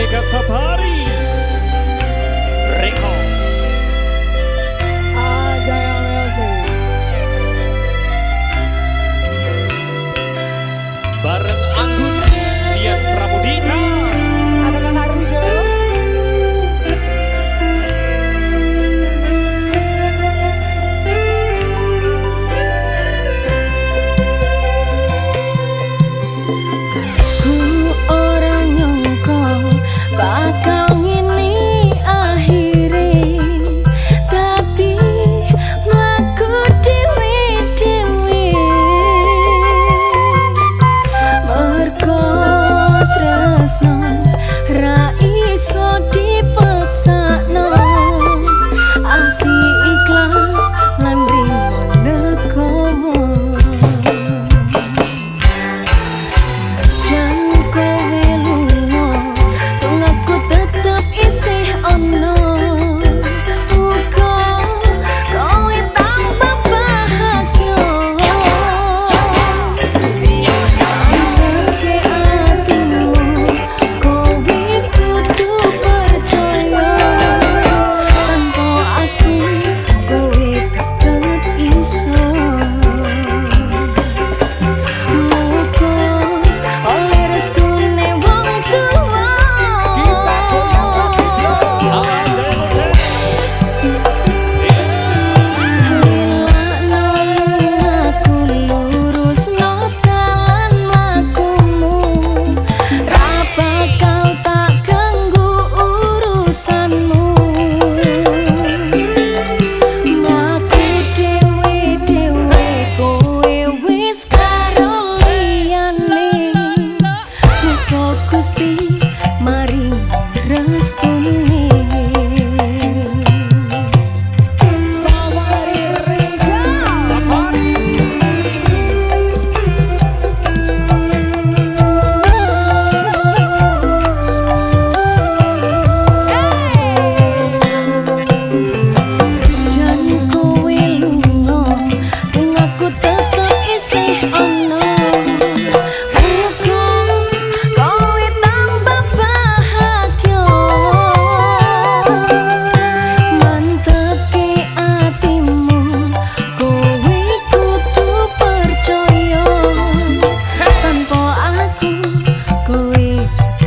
Amiga São Paulo.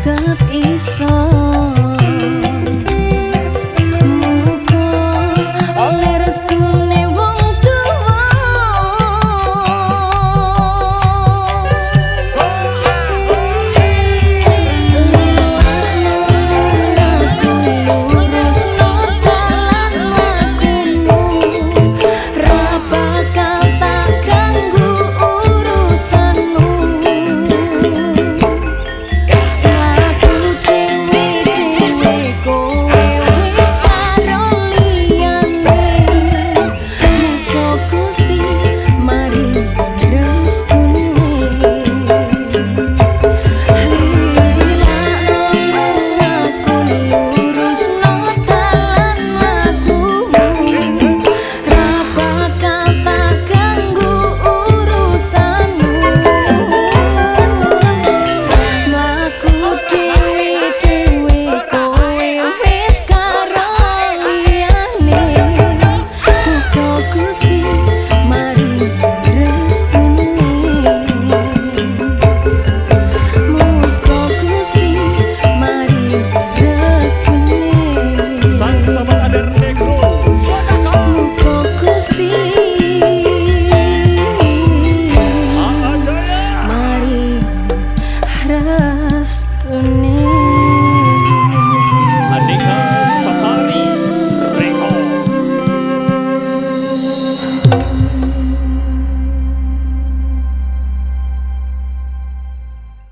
tanggap isang